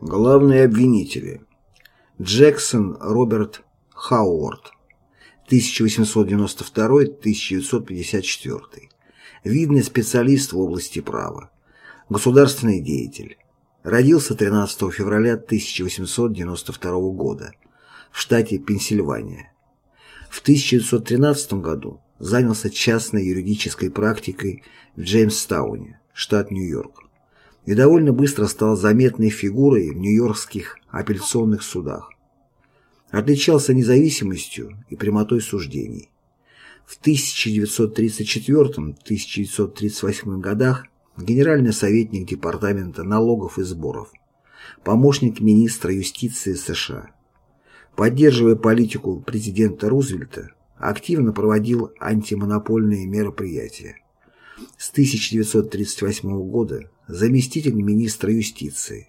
Главные обвинители. Джексон Роберт Хауорд, 1892-1954. Видный специалист в области права. Государственный деятель. Родился 13 февраля 1892 года в штате Пенсильвания. В 1913 году занялся частной юридической практикой в Джеймстауне, штат Нью-Йорк и довольно быстро стал заметной фигурой в нью-йоркских апелляционных судах. Отличался независимостью и прямотой суждений. В 1934-1938 годах генеральный советник Департамента налогов и сборов, помощник министра юстиции США. Поддерживая политику президента Рузвельта, активно проводил антимонопольные мероприятия. С 1938 года заместитель министра юстиции.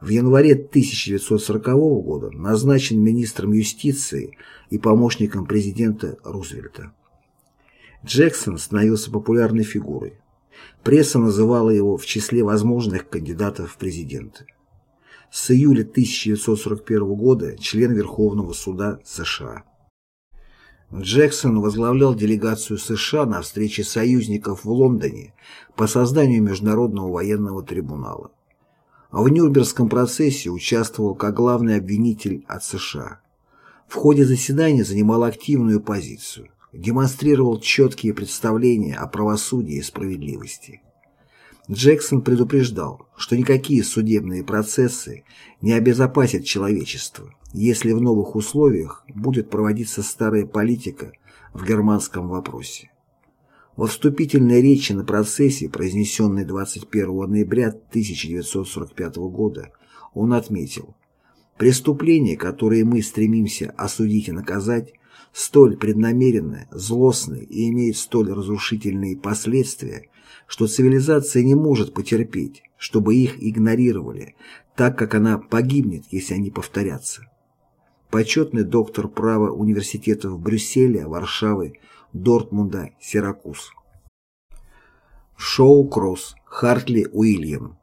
В январе 1940 года назначен министром юстиции и помощником президента Рузвельта. Джексон становился популярной фигурой. Пресса называла его в числе возможных кандидатов в президенты. С июля 1941 года член Верховного суда США. Джексон возглавлял делегацию США на встрече союзников в Лондоне по созданию Международного военного трибунала. В Нюрнбергском процессе участвовал как главный обвинитель от США. В ходе заседания занимал активную позицию, демонстрировал четкие представления о правосудии и справедливости. Джексон предупреждал, что никакие судебные процессы не обезопасят человечество, если в новых условиях будет проводиться старая политика в германском вопросе. Во вступительной речи на процессе, произнесенной 21 ноября 1945 года, он отметил, «Преступления, которые мы стремимся осудить и наказать, столь преднамеренны, злостны и имеют столь разрушительные последствия, что цивилизация не может потерпеть, чтобы их игнорировали, так как она погибнет, если они повторятся почетный доктор права университетов Брюсселя, Варшавы, Дортмунда, Сиракуз. Шоу-кросс Хартли Уильям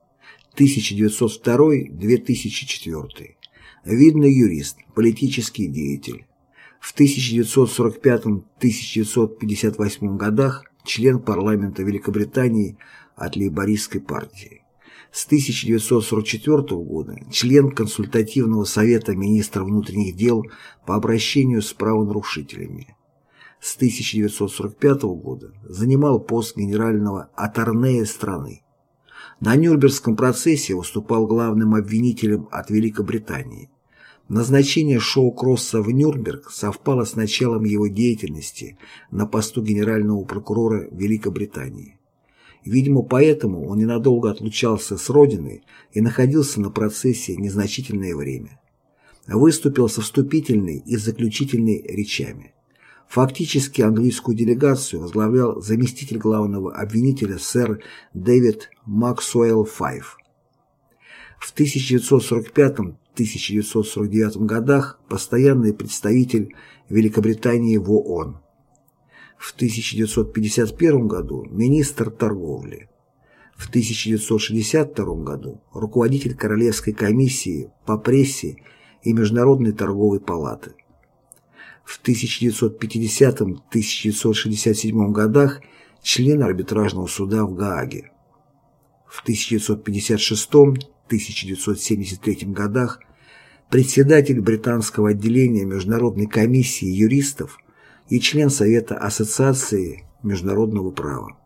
1902-2004 Видный юрист, политический деятель. В 1945-1958 годах член парламента Великобритании от лейбористской партии. С 1944 года член Консультативного совета министра внутренних дел по обращению с правонарушителями. С 1945 года занимал пост генерального аторнея страны. На Нюрнбергском процессе выступал главным обвинителем от Великобритании. Назначение Шоу-Кросса в Нюрнберг совпало с началом его деятельности на посту генерального прокурора Великобритании. Видимо, поэтому он ненадолго отлучался с родины и находился на процессе незначительное время. Выступил со вступительной и заключительной речами. Фактически английскую делегацию возглавлял заместитель главного обвинителя сэр Дэвид Максуэлл Файв. В 1945-1949 годах постоянный представитель Великобритании в ООН в 1951 году министр торговли, в 1962 году руководитель Королевской комиссии по прессе и Международной торговой палаты. В 1950-1967 годах член арбитражного суда в Гааге. В 1956-1973 годах председатель британского отделения Международной комиссии юристов и член Совета Ассоциации международного права.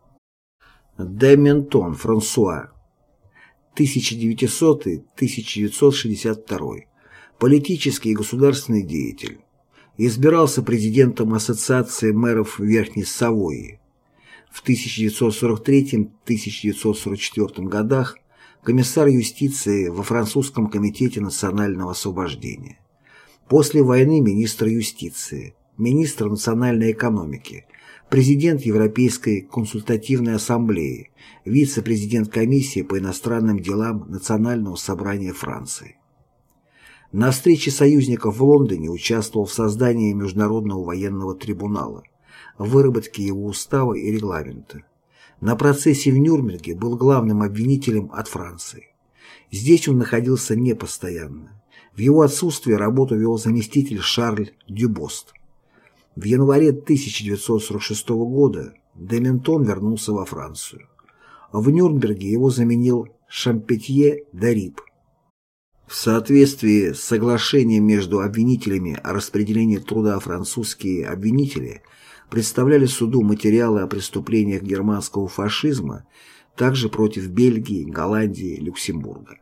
Дементон Франсуа 1900-1962 политический и государственный деятель. Избирался президентом Ассоциации мэров Верхней Савойи. В 1943-1944 годах комиссар юстиции во французском комитете национального освобождения. После войны министр юстиции министр национальной экономики, президент Европейской консультативной ассамблеи, вице-президент комиссии по иностранным делам Национального собрания Франции. На встрече союзников в Лондоне участвовал в создании Международного военного трибунала, выработке его устава и регламента. На процессе в Нюрнберге был главным обвинителем от Франции. Здесь он находился непостоянно. В его отсутствие работу вел заместитель Шарль Дюбост. В январе 1946 года Дементон вернулся во Францию. В Нюрнберге его заменил Шампетье Дарип. В соответствии с соглашением между обвинителями о распределении труда французские обвинители представляли суду материалы о преступлениях германского фашизма также против Бельгии, Голландии, Люксембурга.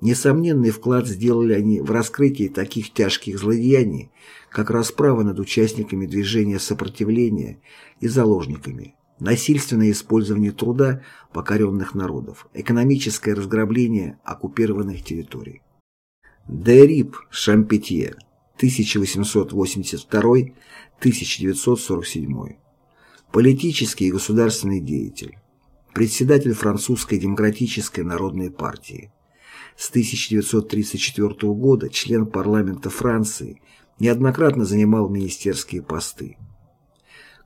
Несомненный вклад сделали они в раскрытие таких тяжких злодеяний, как расправа над участниками движения сопротивления и заложниками, насильственное использование труда покоренных народов, экономическое разграбление оккупированных территорий. Дерип Шампетье, 1882-1947. Политический и государственный деятель. Председатель Французской демократической народной партии. С 1934 года член парламента Франции, неоднократно занимал министерские посты.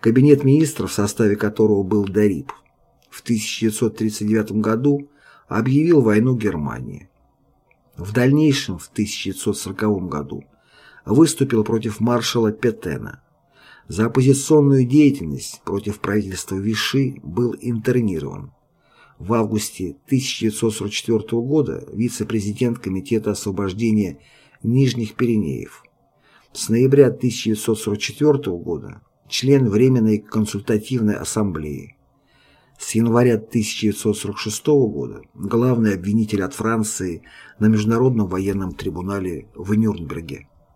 Кабинет министров, в составе которого был Дарип, в 1939 году объявил войну Германии. В дальнейшем, в 1940 году, выступил против маршала Петена. За оппозиционную деятельность против правительства Виши был интернирован. В августе 1944 года вице-президент Комитета освобождения Нижних Пиренеев. С ноября 1944 года член Временной консультативной ассамблеи. С января 1946 года главный обвинитель от Франции на Международном военном трибунале в Нюрнберге.